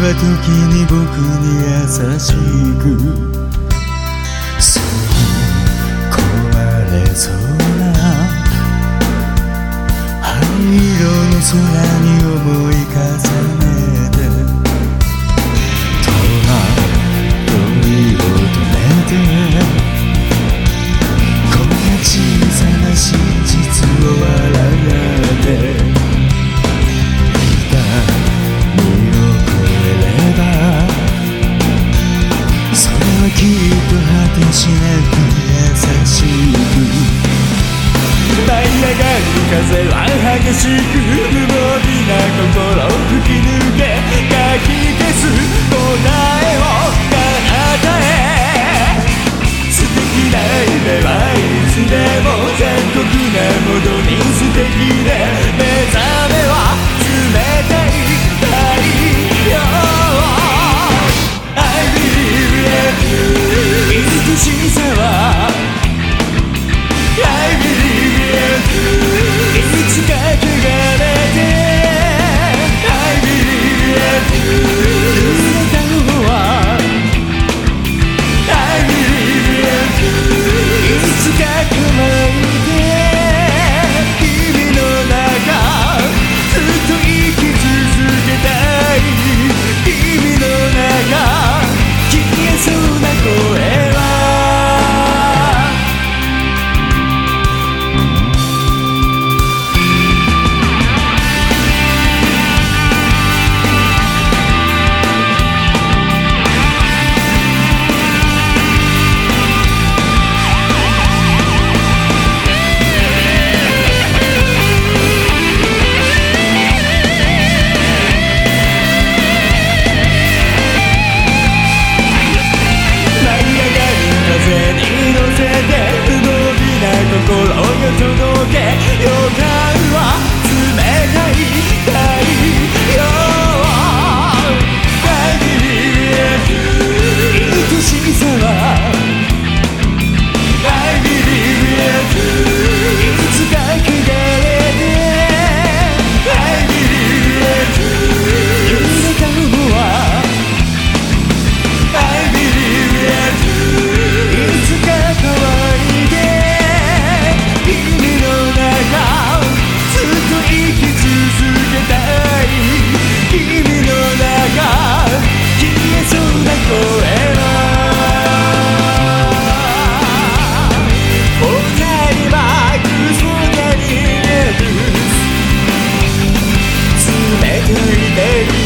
は時に僕に優しく。そう壊れそうな灰色の空にきっと果てしなく優しく舞い上がる風は激しく無防備な心を吹き抜けかき消す答えを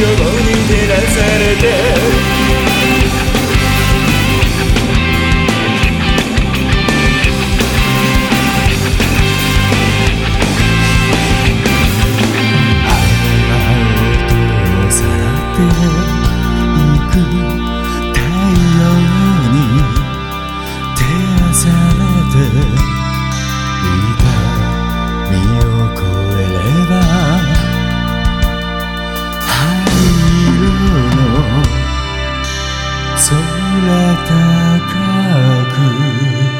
Yolun inceler serde 空高く